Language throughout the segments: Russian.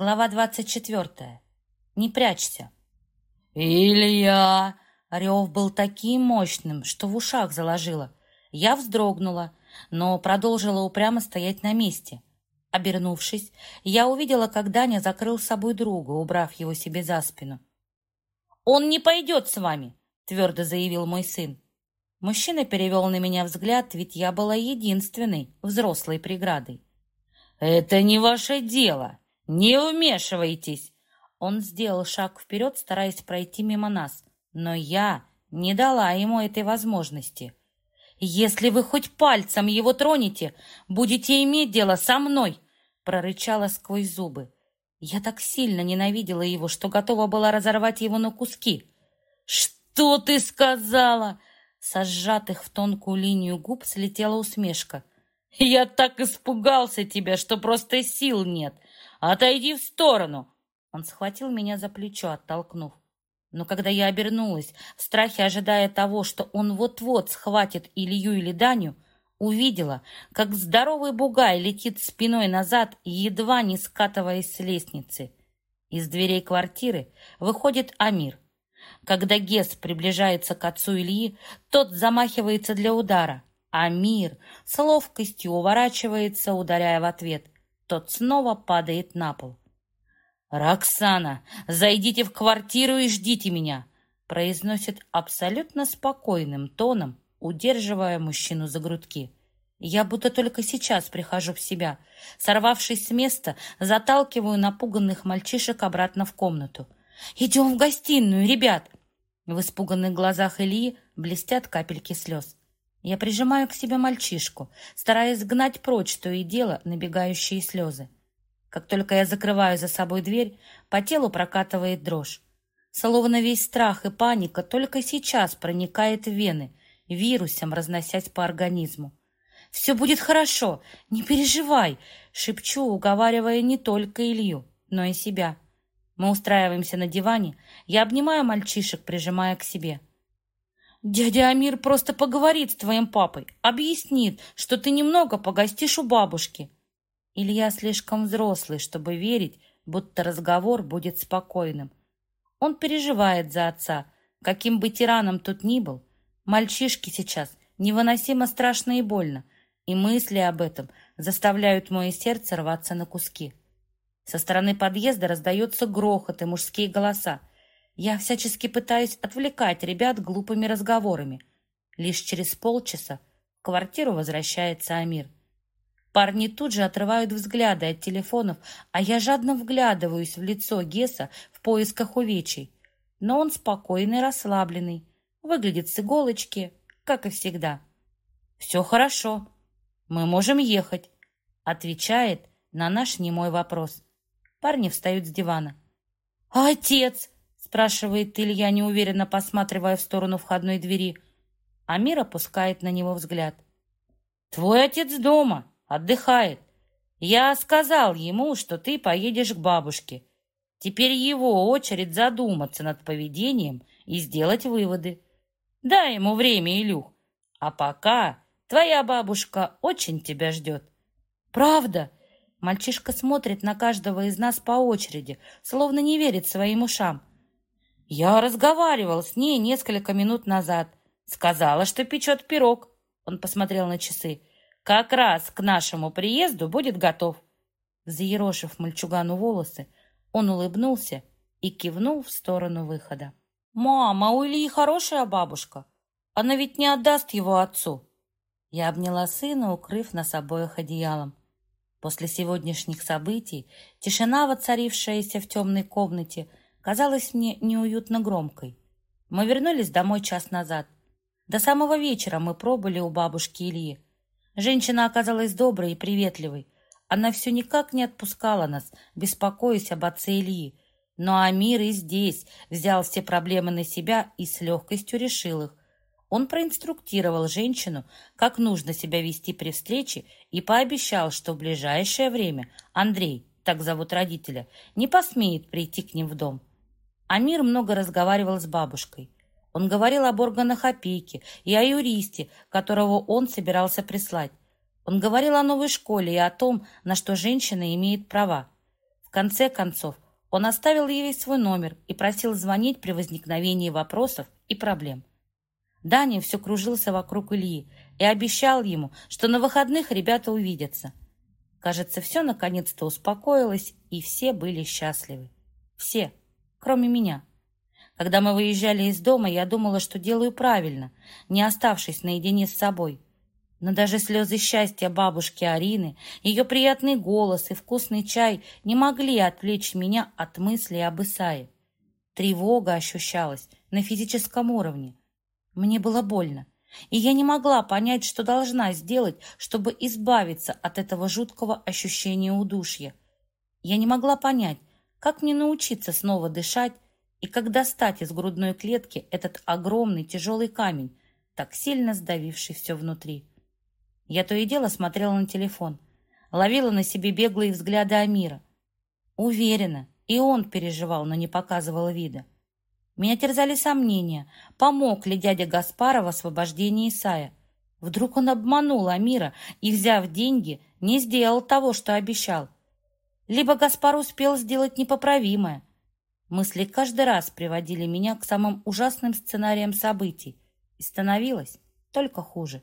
Глава двадцать четвертая. Не прячься. «Илья!» Рев был таким мощным, что в ушах заложило. Я вздрогнула, но продолжила упрямо стоять на месте. Обернувшись, я увидела, как Даня закрыл с собой друга, убрав его себе за спину. «Он не пойдет с вами!» — твердо заявил мой сын. Мужчина перевел на меня взгляд, ведь я была единственной взрослой преградой. «Это не ваше дело! Не вмешивайтесь!» Он сделал шаг вперед, стараясь пройти мимо нас, но я не дала ему этой возможности. «Если вы хоть пальцем его тронете, будете иметь дело со мной!» прорычала сквозь зубы. Я так сильно ненавидела его, что готова была разорвать его на куски. «Что ты сказала?» Со сжатых в тонкую линию губ слетела усмешка. «Я так испугался тебя, что просто сил нет. Отойди в сторону!» Он схватил меня за плечо, оттолкнув. Но когда я обернулась, в страхе ожидая того, что он вот-вот схватит Илью или Даню, увидела, как здоровый бугай летит спиной назад, едва не скатываясь с лестницы. Из дверей квартиры выходит Амир. Когда Гес приближается к отцу Ильи, тот замахивается для удара. Амир с ловкостью уворачивается, ударяя в ответ. Тот снова падает на пол. «Роксана, зайдите в квартиру и ждите меня!» произносит абсолютно спокойным тоном, удерживая мужчину за грудки. Я будто только сейчас прихожу в себя. Сорвавшись с места, заталкиваю напуганных мальчишек обратно в комнату. «Идем в гостиную, ребят!» В испуганных глазах Ильи блестят капельки слез. Я прижимаю к себе мальчишку, стараясь гнать прочь то и дело набегающие слезы. Как только я закрываю за собой дверь, по телу прокатывает дрожь. Словно весь страх и паника только сейчас проникает в вены, вирусом разносясь по организму. «Все будет хорошо, не переживай!» — шепчу, уговаривая не только Илью, но и себя. Мы устраиваемся на диване, я обнимаю мальчишек, прижимая к себе. «Дядя Амир просто поговорит с твоим папой, объяснит, что ты немного погостишь у бабушки». Илья слишком взрослый, чтобы верить, будто разговор будет спокойным. Он переживает за отца, каким бы тираном тут ни был. Мальчишке сейчас невыносимо страшно и больно, и мысли об этом заставляют мое сердце рваться на куски. Со стороны подъезда раздается грохот и мужские голоса. Я всячески пытаюсь отвлекать ребят глупыми разговорами. Лишь через полчаса в квартиру возвращается Амир. Парни тут же отрывают взгляды от телефонов, а я жадно вглядываюсь в лицо Геса в поисках увечий. Но он спокойный, расслабленный, выглядит с иголочки, как и всегда. «Все хорошо, мы можем ехать», — отвечает на наш немой вопрос. Парни встают с дивана. «А отец?» — спрашивает Илья, неуверенно посматривая в сторону входной двери. Амир опускает на него взгляд. «Твой отец дома», отдыхает. Я сказал ему, что ты поедешь к бабушке. Теперь его очередь задуматься над поведением и сделать выводы. Дай ему время, Илюх. А пока твоя бабушка очень тебя ждет. Правда? Мальчишка смотрит на каждого из нас по очереди, словно не верит своим ушам. Я разговаривал с ней несколько минут назад. Сказала, что печет пирог. Он посмотрел на часы. Как раз к нашему приезду будет готов. Заерошив мальчугану волосы, он улыбнулся и кивнул в сторону выхода. «Мама, у Ильи хорошая бабушка. Она ведь не отдаст его отцу». Я обняла сына, укрыв нас обоих одеялом. После сегодняшних событий тишина, воцарившаяся в темной комнате, казалась мне неуютно громкой. Мы вернулись домой час назад. До самого вечера мы пробыли у бабушки Ильи. Женщина оказалась доброй и приветливой. Она все никак не отпускала нас, беспокоясь об отце Ильи. Но Амир и здесь взял все проблемы на себя и с легкостью решил их. Он проинструктировал женщину, как нужно себя вести при встрече, и пообещал, что в ближайшее время Андрей, так зовут родителя, не посмеет прийти к ним в дом. Амир много разговаривал с бабушкой. Он говорил об органах опеки и о юристе, которого он собирался прислать. Он говорил о новой школе и о том, на что женщина имеет права. В конце концов, он оставил ей свой номер и просил звонить при возникновении вопросов и проблем. Даня все кружился вокруг Ильи и обещал ему, что на выходных ребята увидятся. Кажется, все наконец-то успокоилось, и все были счастливы. Все, кроме меня. Когда мы выезжали из дома, я думала, что делаю правильно, не оставшись наедине с собой. Но даже слезы счастья бабушки Арины, ее приятный голос и вкусный чай не могли отвлечь меня от мыслей об Исае. Тревога ощущалась на физическом уровне. Мне было больно, и я не могла понять, что должна сделать, чтобы избавиться от этого жуткого ощущения удушья. Я не могла понять, как мне научиться снова дышать и как достать из грудной клетки этот огромный тяжелый камень, так сильно сдавивший все внутри. Я то и дело смотрела на телефон, ловила на себе беглые взгляды Амира. Уверена, и он переживал, но не показывал вида. Меня терзали сомнения, помог ли дядя Гаспара в освобождении Исая. Вдруг он обманул Амира и, взяв деньги, не сделал того, что обещал. Либо Гаспар успел сделать непоправимое. Мысли каждый раз приводили меня к самым ужасным сценариям событий, и становилось только хуже.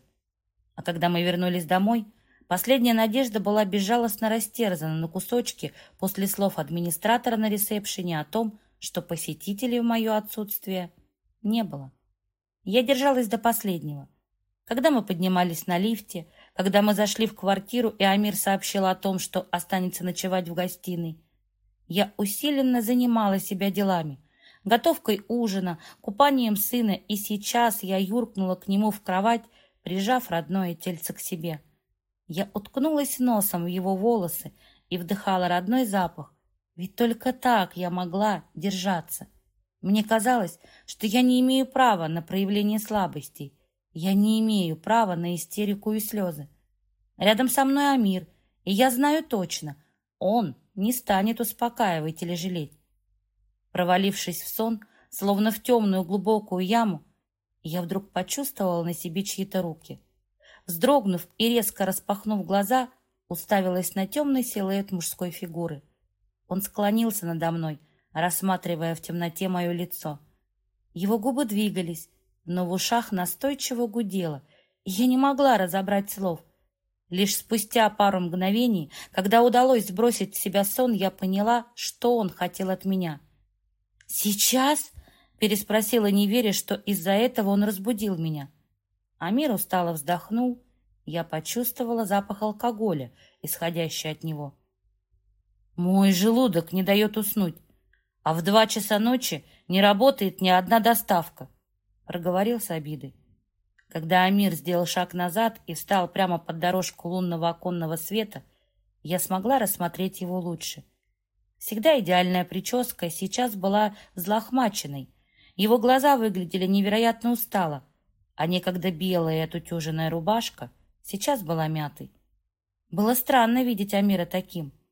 А когда мы вернулись домой, последняя надежда была безжалостно растерзана на кусочки после слов администратора на ресепшене о том, что посетителей в мое отсутствие не было. Я держалась до последнего. Когда мы поднимались на лифте, когда мы зашли в квартиру, и Амир сообщил о том, что останется ночевать в гостиной, я усиленно занимала себя делами, готовкой ужина, купанием сына, и сейчас я юркнула к нему в кровать, прижав родное тельце к себе. Я уткнулась носом в его волосы и вдыхала родной запах, ведь только так я могла держаться. Мне казалось, что я не имею права на проявление слабостей. Я не имею права на истерику и слезы. Рядом со мной Амир, и я знаю точно, он не станет успокаивать или жалеть. Провалившись в сон, словно в темную глубокую яму, я вдруг почувствовала на себе чьи-то руки. Вздрогнув и резко распахнув глаза, уставилась на темный силуэт мужской фигуры — он склонился надо мной, рассматривая в темноте мое лицо. Его губы двигались, но в ушах настойчиво гудело, и я не могла разобрать слов. Лишь спустя пару мгновений, когда удалось сбросить с себя сон, я поняла, что он хотел от меня. «Сейчас?» — переспросила, не веря, что из-за этого он разбудил меня. Амир устало вздохнул. Я почувствовала запах алкоголя, исходящий от него. Мой желудок не дает уснуть, а в два часа ночи не работает ни одна доставка, проговорил с обидой. Когда Амир сделал шаг назад и встал прямо под дорожку лунного оконного света, я смогла рассмотреть его лучше. Всегда идеальная прическа сейчас была взлохмаченной. Его глаза выглядели невероятно устало, а некогда белая отутюженная рубашка сейчас была мятой. Было странно видеть Амира таким —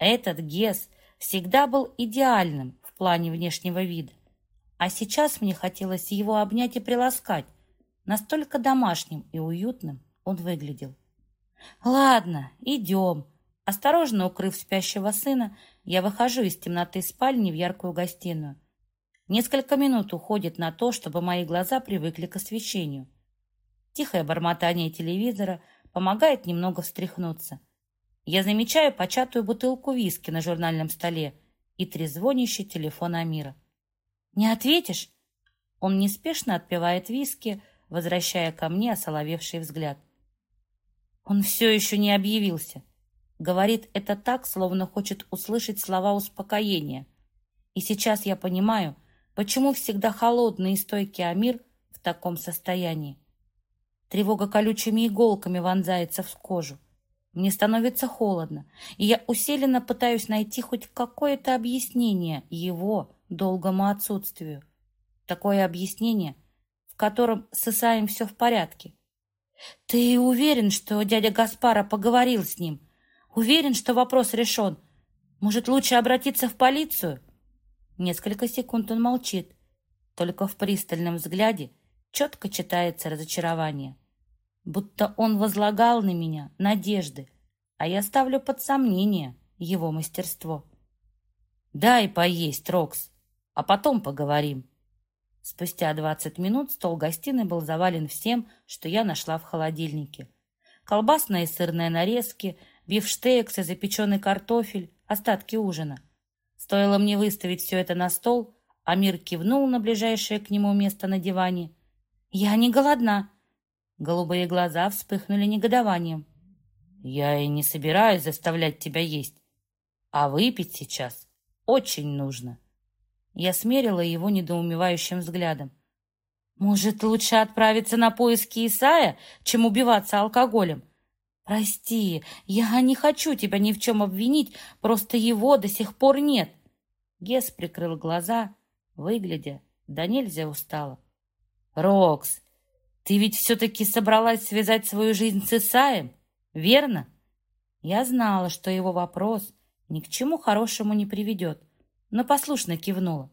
этот Гес всегда был идеальным в плане внешнего вида. А сейчас мне хотелось его обнять и приласкать. Настолько домашним и уютным он выглядел. «Ладно, идем». Осторожно укрыв спящего сына, я выхожу из темноты спальни в яркую гостиную. Несколько минут уходит на то, чтобы мои глаза привыкли к освещению. Тихое бормотание телевизора помогает немного встряхнуться. Я замечаю початую бутылку виски на журнальном столе и трезвонящий телефон Амира. «Не ответишь?» Он неспешно отпивает виски, возвращая ко мне осоловевший взгляд. «Он все еще не объявился». Говорит это так, словно хочет услышать слова успокоения. И сейчас я понимаю, почему всегда холодный и стойкий Амир в таком состоянии. Тревога колючими иголками вонзается в кожу. Мне становится холодно, и я усиленно пытаюсь найти хоть какое-то объяснение его долгому отсутствию. Такое объяснение, в котором с Исаем все в порядке. «Ты уверен, что дядя Гаспара поговорил с ним? Уверен, что вопрос решен? Может, лучше обратиться в полицию?» Несколько секунд он молчит. Только в пристальном взгляде четко читается разочарование будто он возлагал на меня надежды, а я ставлю под сомнение его мастерство. Дай поесть, Рокс, а потом поговорим. Спустя двадцать минут стол гостиной был завален всем, что я нашла в холодильнике. Колбасные и сырные нарезки, бифштекс и запеченный картофель, остатки ужина. Стоило мне выставить все это на стол, Амир кивнул на ближайшее к нему место на диване. «Я не голодна». Голубые глаза вспыхнули негодованием. «Я и не собираюсь заставлять тебя есть, а выпить сейчас очень нужно». Я смерила его недоумевающим взглядом. «Может, лучше отправиться на поиски Исая, чем убиваться алкоголем? Прости, я не хочу тебя ни в чем обвинить, просто его до сих пор нет». Гес прикрыл глаза, выглядя да нельзя устало. «Рокс, ты ведь все-таки собралась связать свою жизнь с Исаем, верно?» Я знала, что его вопрос ни к чему хорошему не приведет но послушно кивнула.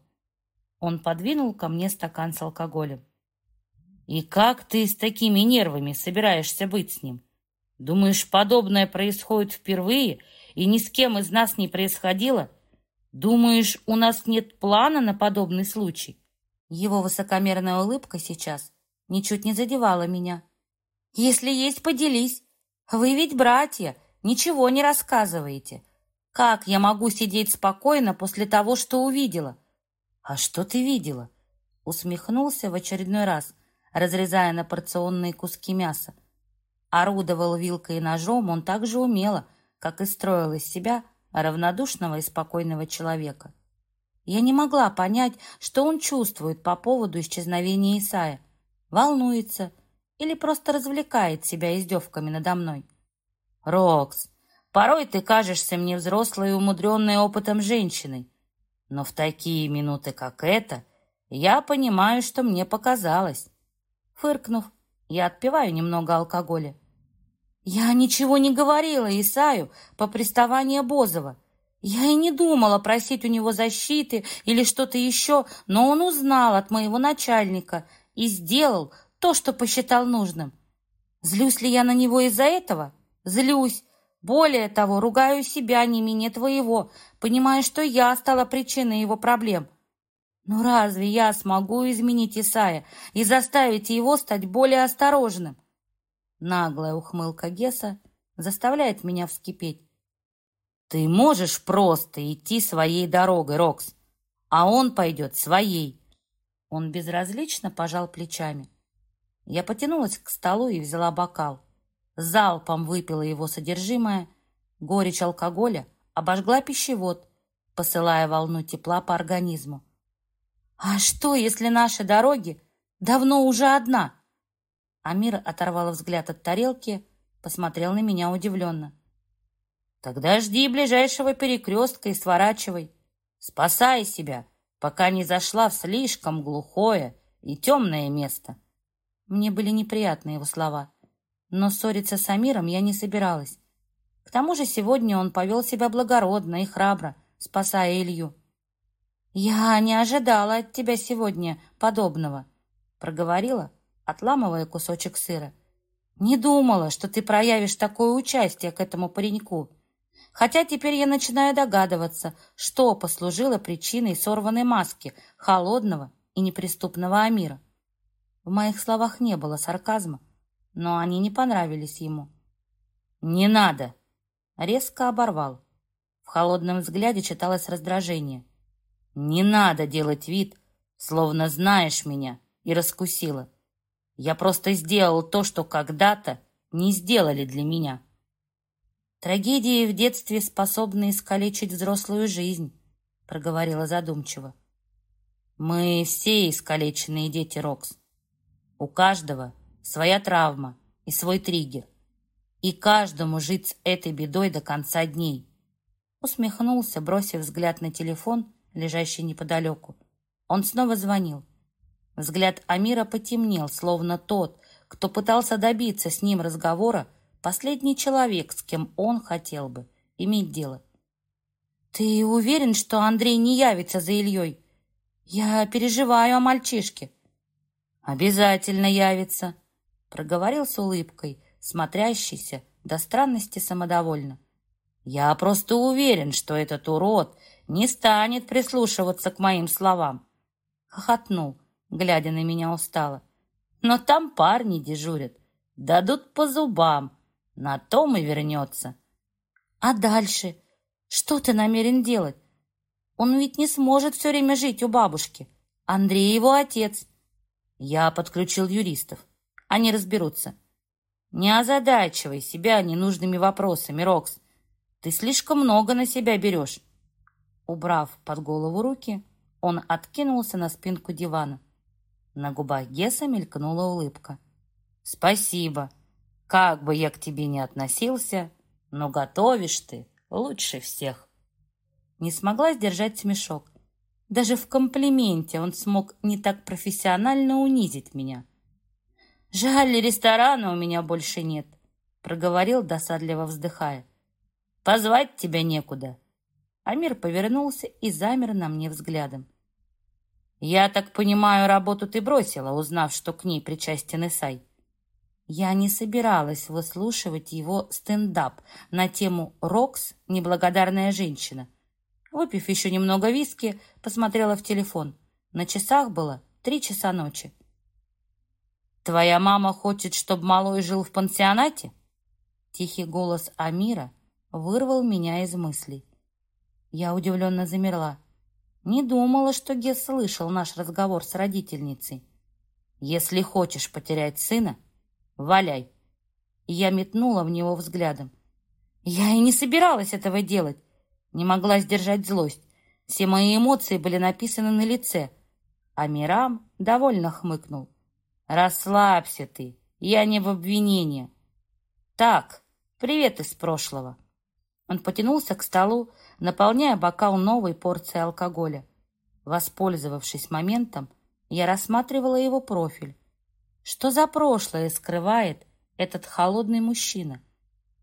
Он подвинул ко мне стакан с алкоголем. «И как ты с такими нервами собираешься быть с ним? Думаешь, подобное происходит впервые и ни с кем из нас не происходило? Думаешь, у нас нет плана на подобный случай?» Его высокомерная улыбка сейчас ничуть не задевала меня. «Если есть, поделись. Вы ведь братья, ничего не рассказываете. Как я могу сидеть спокойно после того, что увидела? А что ты видела? Усмехнулся в очередной раз, разрезая на порционные куски мяса. Орудовал вилкой и ножом он так же умело, как и строил из себя равнодушного и спокойного человека. Я не могла понять, что он чувствует по поводу исчезновения Исая. Волнуется или просто развлекает себя издевками надо мной. «Рокс, Порой ты кажешься мне взрослой и умудренной опытом женщиной. Но в такие минуты, как эта, я понимаю, что мне показалось. Фыркнув, я отпиваю немного алкоголя. Я ничего не говорила Исаю по приставанию Бозова. Я и не думала просить у него защиты или что-то еще, но он узнал от моего начальника и сделал то, что посчитал нужным. Злюсь ли я на него из-за этого? Злюсь, более того, ругаю себя не менее твоего, понимая, что я стала причиной его проблем. Но разве я смогу изменить Исая и заставить его стать более осторожным? Наглая ухмылка Геса заставляет меня вскипеть. Ты можешь просто идти своей дорогой, Рокс, а он пойдет своей. Он безразлично пожал плечами. Я потянулась к столу и взяла бокал залпом выпила его содержимое. Горечь алкоголя обожгла пищевод, посылая волну тепла по организму. «А что, если наши дороги давно уже одна?» Амир оторвал взгляд от тарелки, посмотрел на меня удивленно. «Тогда жди ближайшего перекрестка и сворачивай. Спасай себя, пока не зашла в слишком глухое и темное место». Мне были неприятны его слова. Но ссориться с Амиром я не собиралась. К тому же сегодня он повел себя благородно и храбро, спасая Илью. «Я не ожидала от тебя сегодня подобного», — проговорила, отламывая кусочек сыра. «Не думала, что ты проявишь такое участие к этому пареньку. Хотя теперь я начинаю догадываться, что послужило причиной сорванной маски холодного и неприступного Амира». В моих словах не было сарказма, но они не понравились ему. «Не надо!» Резко оборвал. В холодном взгляде читалось раздражение. «Не надо делать вид, словно знаешь меня и раскусила. Я просто сделал то, что когда-то не сделали для меня». «Трагедии в детстве способны искалечить взрослую жизнь», проговорила задумчиво. «Мы все искалеченные дети, Рокс. У каждого своя травма и свой триггер. И каждому жить с этой бедой до конца дней. Усмехнулся, бросив взгляд на телефон, лежащий неподалеку. Он снова звонил. Взгляд Амира потемнел, словно тот, кто пытался добиться с ним разговора, последний человек, с кем он хотел бы иметь дело. «Ты уверен, что Андрей не явится за Ильей? Я переживаю о мальчишке». «Обязательно явится», проговорил с улыбкой, смотрящийся до странности самодовольно. «Я просто уверен, что этот урод не станет прислушиваться к моим словам. Хохотнул, глядя на меня устало. Но там парни дежурят, дадут по зубам, на том и вернется. А дальше? Что ты намерен делать? Он ведь не сможет все время жить у бабушки. Андрей его отец. Я подключил юристов. Они разберутся. Не озадачивай себя ненужными вопросами, Рокс. Ты слишком много на себя берешь. Убрав под голову руки, он откинулся на спинку дивана. На губах Геса мелькнула улыбка. «Спасибо. Как бы я к тебе ни относился, но готовишь ты лучше всех». Не смогла сдержать смешок. Даже в комплименте он смог не так профессионально унизить меня. «Жаль, ресторана у меня больше нет», — проговорил, досадливо вздыхая. «Позвать тебя некуда». Амир повернулся и замер на мне взглядом. «Я так понимаю, работу ты бросила, узнав, что к ней причастен Исай?» Я не собиралась выслушивать его стендап на тему «Рокс. Неблагодарная женщина». Выпив еще немного виски, посмотрела в телефон. На часах было три часа ночи. «Твоя мама хочет, чтобы малой жил в пансионате?» Тихий голос Амира вырвал меня из мыслей. Я удивленно замерла. Не думала, что Гес слышал наш разговор с родительницей. «Если хочешь потерять сына, валяй!» Я метнула в него взглядом. Я и не собиралась этого делать. Не могла сдержать злость. Все мои эмоции были написаны на лице. А Мирам довольно хмыкнул. «Расслабься ты, я не в обвинении». «Так, привет из прошлого». Он потянулся к столу, наполняя бокал новой порцией алкоголя. Воспользовавшись моментом, я рассматривала его профиль. Что за прошлое скрывает этот холодный мужчина?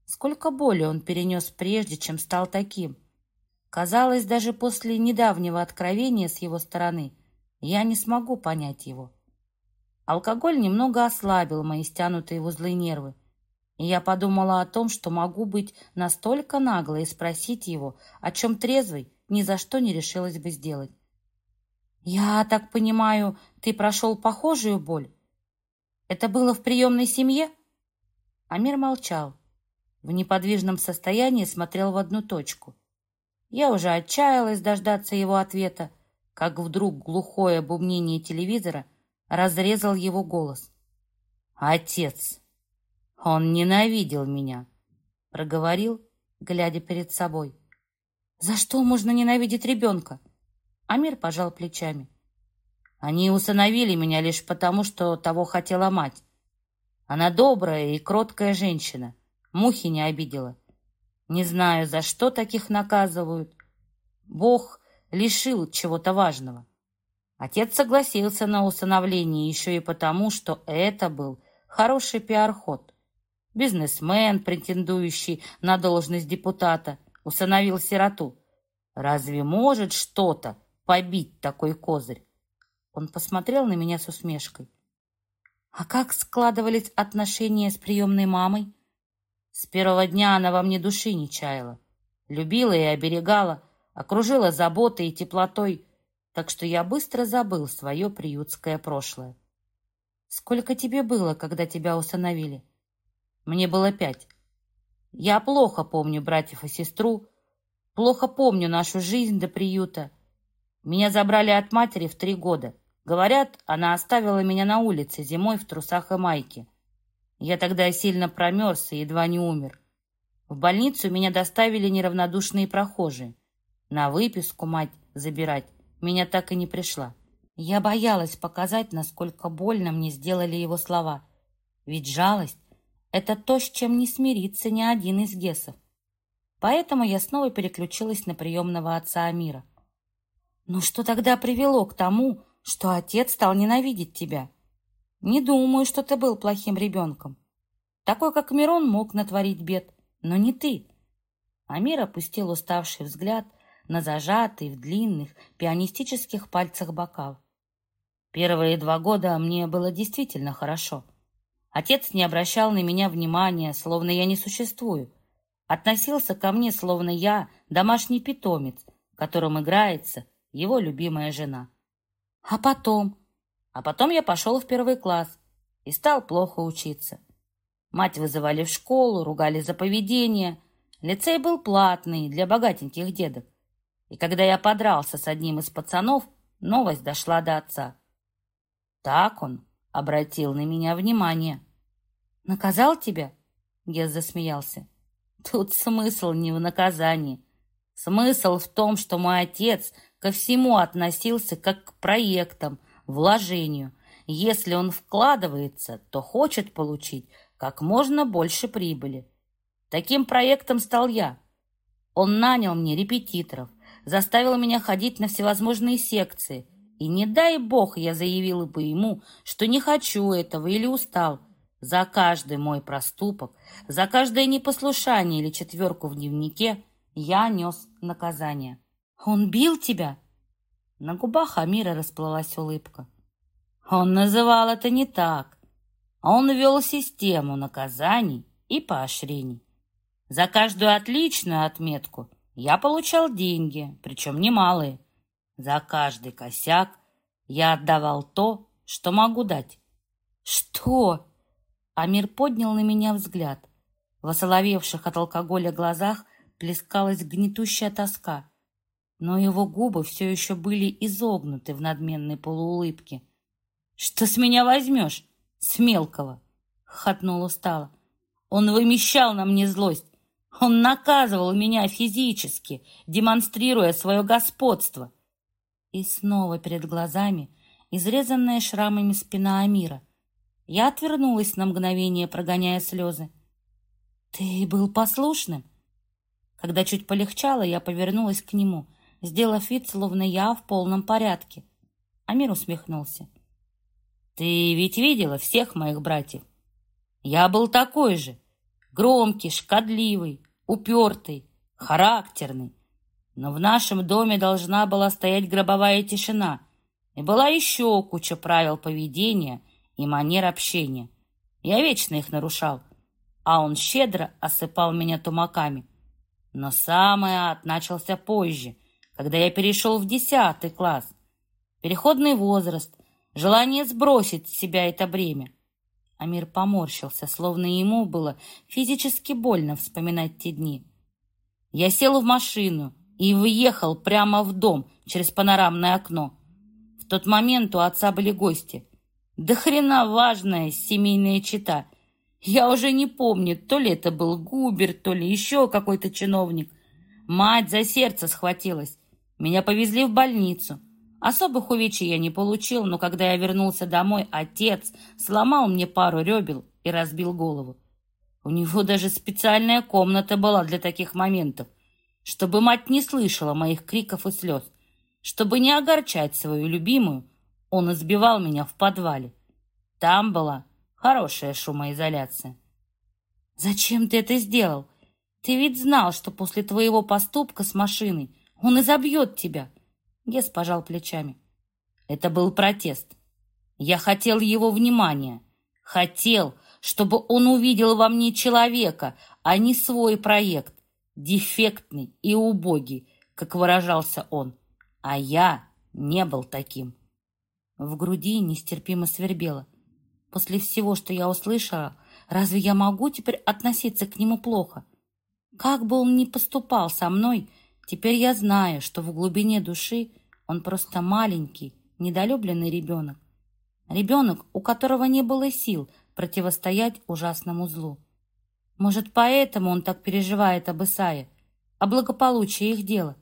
Сколько боли он перенес прежде, чем стал таким? Казалось, даже после недавнего откровения с его стороны я не смогу понять его. Алкоголь немного ослабил мои стянутые в узлы нервы, и я подумала о том, что могу быть настолько наглой и спросить его, о чем трезвый ни за что не решилась бы сделать. «Я так понимаю, ты прошел похожую боль? Это было в приемной семье?» Амир молчал. В неподвижном состоянии смотрел в одну точку. Я уже отчаялась дождаться его ответа, как вдруг глухое бубнение телевизора — разрезал его голос. «Отец! Он ненавидел меня!» проговорил, глядя перед собой. «За что можно ненавидеть ребенка?» Амир пожал плечами. «Они усыновили меня лишь потому, что того хотела мать. Она добрая и кроткая женщина, мухи не обидела. Не знаю, за что таких наказывают. Бог лишил чего-то важного. Отец согласился на усыновление еще и потому, что это был хороший пиар-ход. Бизнесмен, претендующий на должность депутата, усыновил сироту. Разве может что-то побить такой козырь? Он посмотрел на меня с усмешкой. А как складывались отношения с приемной мамой? С первого дня она во мне души не чаяла. Любила и оберегала, окружила заботой и теплотой, так что я быстро забыл свое приютское прошлое. Сколько тебе было, когда тебя усыновили? Мне было пять. Я плохо помню братьев и сестру, плохо помню нашу жизнь до приюта. Меня забрали от матери в три года. Говорят, она оставила меня на улице зимой в трусах и майке. Я тогда сильно промерз и едва не умер. В больницу меня доставили неравнодушные прохожие. На выписку мать забирать меня так и не пришла. Я боялась показать, насколько больно мне сделали его слова. Ведь жалость — это то, с чем не смирится ни один из гесов. Поэтому я снова переключилась на приемного отца Амира. «Ну что тогда привело к тому, что отец стал ненавидеть тебя? Не думаю, что ты был плохим ребенком. Такой, как Мирон, мог натворить бед, но не ты». Амир опустил уставший взгляд на зажатый в длинных пианистических пальцах бокал. Первые два года мне было действительно хорошо. Отец не обращал на меня внимания, словно я не существую. Относился ко мне, словно я домашний питомец, которым играется его любимая жена. А потом? А потом я пошел в первый класс и стал плохо учиться. Мать вызывали в школу, ругали за поведение. Лицей был платный для богатеньких дедок. И когда я подрался с одним из пацанов, новость дошла до отца. Так он обратил на меня внимание. «Наказал тебя?» — Гес засмеялся. «Тут смысл не в наказании. Смысл в том, что мой отец ко всему относился как к проектам, вложению. Если он вкладывается, то хочет получить как можно больше прибыли. Таким проектом стал я. Он нанял мне репетиторов, заставил меня ходить на всевозможные секции. И не дай бог я заявила бы ему, что не хочу этого или устал. За каждый мой проступок, за каждое непослушание или четверку в дневнике я нес наказание. «Он бил тебя?» На губах Амира расплылась улыбка. Он называл это не так. Он ввел систему наказаний и поощрений. За каждую отличную отметку я получал деньги, причем немалые. За каждый косяк я отдавал то, что могу дать. «Что?» Амир поднял на меня взгляд. В осоловевших от алкоголя глазах плескалась гнетущая тоска, но его губы все еще были изогнуты в надменной полуулыбке. «Что с меня возьмешь, с мелкого?» — хотнул устало. «Он вымещал на мне злость, он наказывал меня физически, демонстрируя свое господство. И снова перед глазами изрезанная шрамами спина Амира. Я отвернулась на мгновение, прогоняя слезы. «Ты был послушным?» Когда чуть полегчало, я повернулась к нему, сделав вид, словно я в полном порядке. Амир усмехнулся. «Ты ведь видела всех моих братьев? Я был такой же, громкий, шкодливый, упертый, характерный. Но в нашем доме должна была стоять гробовая тишина, и была еще куча правил поведения и манер общения. Я вечно их нарушал, а он щедро осыпал меня тумаками. Но самый ад начался позже, когда я перешел в десятый класс. Переходный возраст, желание сбросить с себя это бремя. Амир поморщился, словно ему было физически больно вспоминать те дни. Я сел в машину и въехал прямо в дом через панорамное окно. В тот момент у отца были гости. Да хрена важная семейная чита. Я уже не помню, то ли это был Губер, то ли еще какой-то чиновник. Мать за сердце схватилась. Меня повезли в больницу. Особых увечий я не получил, но когда я вернулся домой, отец сломал мне пару ребел и разбил голову. У него даже специальная комната была для таких моментов, чтобы мать не слышала моих криков и слез. Чтобы не огорчать свою любимую, он избивал меня в подвале. Там была хорошая шумоизоляция. «Зачем ты это сделал? Ты ведь знал, что после твоего поступка с машиной он изобьет тебя». Гес пожал плечами. Это был протест. Я хотел его внимания. Хотел, чтобы он увидел во мне человека, а не свой проект. Дефектный и убогий, как выражался он. А я не был таким. В груди нестерпимо свербело. После всего, что я услышала, разве я могу теперь относиться к нему плохо? Как бы он ни поступал со мной, Теперь я знаю, что в глубине души он просто маленький, недолюбленный ребенок. Ребенок, у которого не было сил противостоять ужасному злу. Может, поэтому он так переживает об Исае, о благополучии их дела.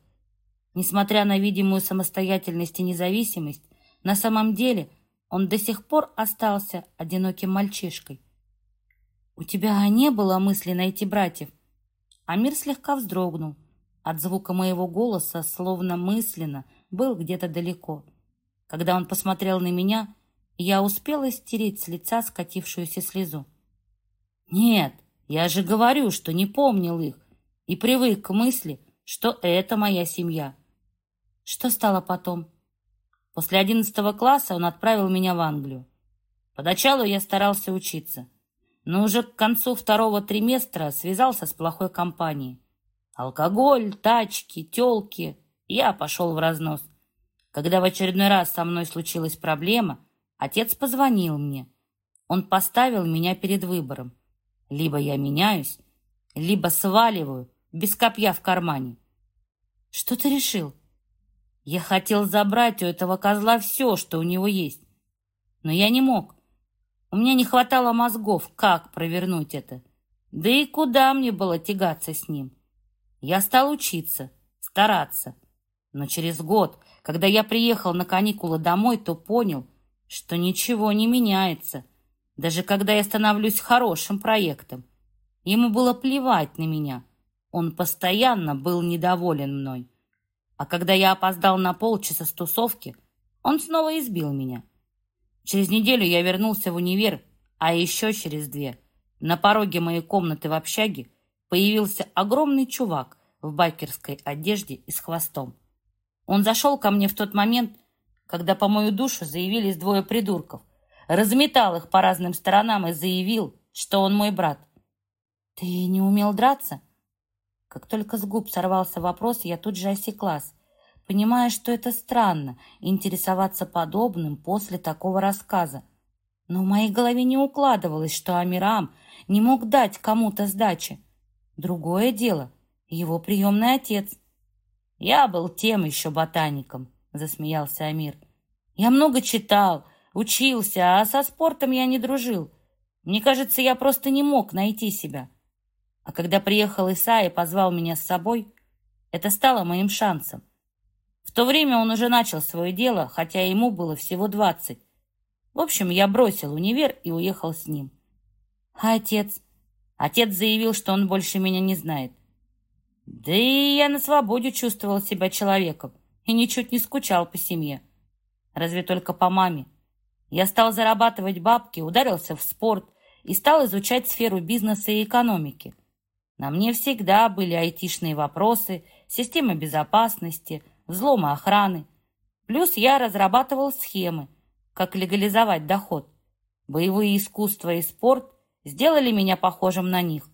Несмотря на видимую самостоятельность и независимость, на самом деле он до сих пор остался одиноким мальчишкой. «У тебя не было мысли найти братьев?» Амир слегка вздрогнул, от звука моего голоса, словно мысленно, был где-то далеко. Когда он посмотрел на меня, я успела стереть с лица скатившуюся слезу. «Нет, я же говорю, что не помнил их и привык к мысли, что это моя семья». Что стало потом? После одиннадцатого класса он отправил меня в Англию. Поначалу я старался учиться, но уже к концу второго триместра связался с плохой компанией. Алкоголь, тачки, тёлки я пошел в разнос. Когда в очередной раз со мной случилась проблема, отец позвонил мне. Он поставил меня перед выбором. Либо я меняюсь, либо сваливаю без копья в кармане. Что ты решил? Я хотел забрать у этого козла все, что у него есть. Но я не мог. У меня не хватало мозгов, как провернуть это. Да и куда мне было тягаться с ним? Я стал учиться, стараться. Но через год, когда я приехал на каникулы домой, то понял, что ничего не меняется. Даже когда я становлюсь хорошим проектом. Ему было плевать на меня. Он постоянно был недоволен мной. А когда я опоздал на полчаса с тусовки, он снова избил меня. Через неделю я вернулся в универ, а еще через две на пороге моей комнаты в общаге появился огромный чувак в байкерской одежде и с хвостом. Он зашел ко мне в тот момент, когда по мою душу заявились двое придурков, разметал их по разным сторонам и заявил, что он мой брат. «Ты не умел драться?» Как только с губ сорвался вопрос, я тут же осеклась, понимая, что это странно интересоваться подобным после такого рассказа. Но в моей голове не укладывалось, что Амирам не мог дать кому-то сдачи. Другое дело — его приемный отец. «Я был тем еще ботаником», — засмеялся Амир. «Я много читал, учился, а со спортом я не дружил. Мне кажется, я просто не мог найти себя. А когда приехал Иса и позвал меня с собой, это стало моим шансом. В то время он уже начал свое дело, хотя ему было всего двадцать. В общем, я бросил универ и уехал с ним. А отец? Отец заявил, что он больше меня не знает. Да и я на свободе чувствовал себя человеком и ничуть не скучал по семье. Разве только по маме. Я стал зарабатывать бабки, ударился в спорт и стал изучать сферу бизнеса и экономики. На мне всегда были айтишные вопросы, система безопасности, взлома охраны. Плюс я разрабатывал схемы, как легализовать доход. Боевые искусства и спорт сделали меня похожим на них.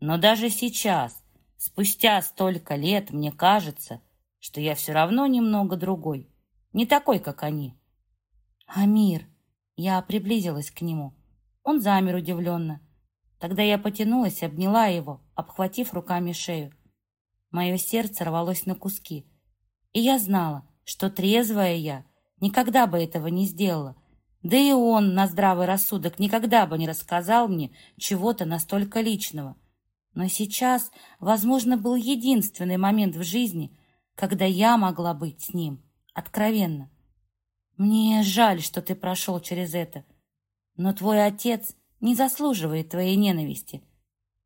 Но даже сейчас, спустя столько лет, мне кажется, что я все равно немного другой, не такой, как они. Амир, я приблизилась к нему. Он замер удивленно. Тогда я потянулась, обняла его, обхватив руками шею. Мое сердце рвалось на куски. И я знала, что трезвая я никогда бы этого не сделала. Да и он на здравый рассудок никогда бы не рассказал мне чего-то настолько личного. Но сейчас, возможно, был единственный момент в жизни, когда я могла быть с ним откровенно. Мне жаль, что ты прошел через это, но твой отец не заслуживает твоей ненависти.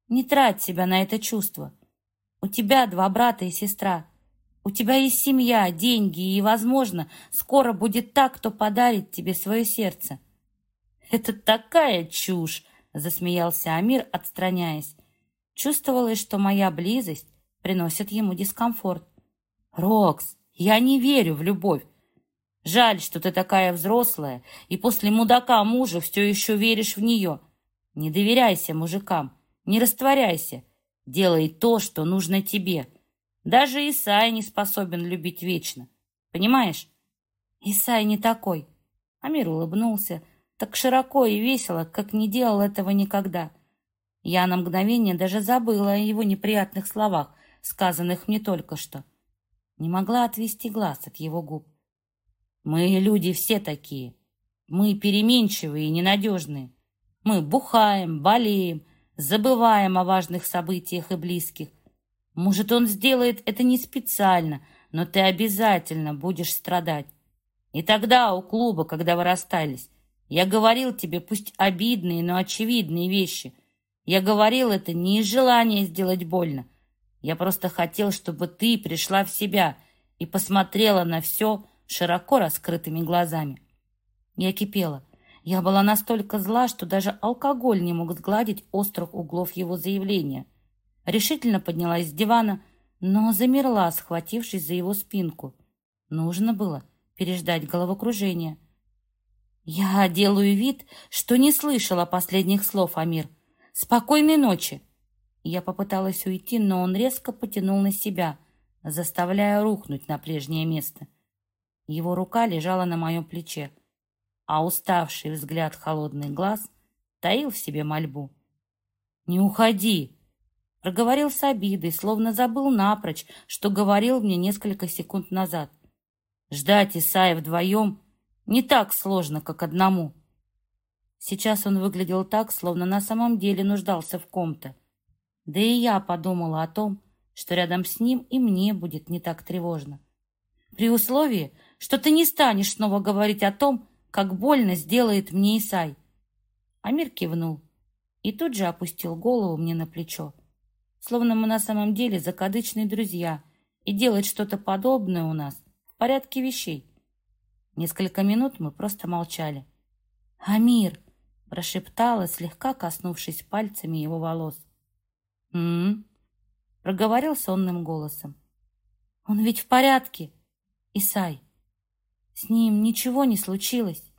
Не трать себя на это чувство. У тебя два брата и сестра. У тебя есть семья, деньги, и, возможно, скоро будет так, кто подарит тебе свое сердце. Это такая чушь, засмеялся Амир, отстраняясь. Чувствовалось, что моя близость приносит ему дискомфорт. Рокс, я не верю в любовь. Жаль, что ты такая взрослая, и после мудака мужа все еще веришь в нее. Не доверяйся мужикам, не растворяйся. Делай то, что нужно тебе. Даже Исай не способен любить вечно. Понимаешь? Исай не такой. Амир улыбнулся, так широко и весело, как не делал этого никогда. Я на мгновение даже забыла о его неприятных словах, сказанных мне только что. Не могла отвести глаз от его губ. Мы, люди, все такие. Мы переменчивые и ненадежные. Мы бухаем, болеем, забываем о важных событиях и близких. Может, он сделает это не специально, но ты обязательно будешь страдать. И тогда у клуба, когда вы расстались, я говорил тебе, пусть обидные, но очевидные вещи. Я говорил это не из желания сделать больно. Я просто хотел, чтобы ты пришла в себя и посмотрела на все, широко раскрытыми глазами. Я кипела. Я была настолько зла, что даже алкоголь не мог сгладить острых углов его заявления. Решительно поднялась с дивана, но замерла, схватившись за его спинку. Нужно было переждать головокружение. «Я делаю вид, что не слышала последних слов, Амир. Спокойной ночи!» Я попыталась уйти, но он резко потянул на себя, заставляя рухнуть на прежнее место. Его рука лежала на моем плече, а уставший взгляд холодный глаз таил в себе мольбу. «Не уходи!» Проговорил с обидой, словно забыл напрочь, что говорил мне несколько секунд назад. Ждать Исаия вдвоем не так сложно, как одному. Сейчас он выглядел так, словно на самом деле нуждался в ком-то. Да и я подумала о том, что рядом с ним и мне будет не так тревожно. При условии, что ты не станешь снова говорить о том, как больно сделает мне Исай. Амир кивнул и тут же опустил голову мне на плечо словно мы на самом деле закадычные друзья, и делать что-то подобное у нас в порядке вещей. Несколько минут мы просто молчали. «Амир!» — прошептала, слегка коснувшись пальцами его волос. «М-м-м!» — проговорил сонным голосом. «Он ведь в порядке, Исай. С ним ничего не случилось».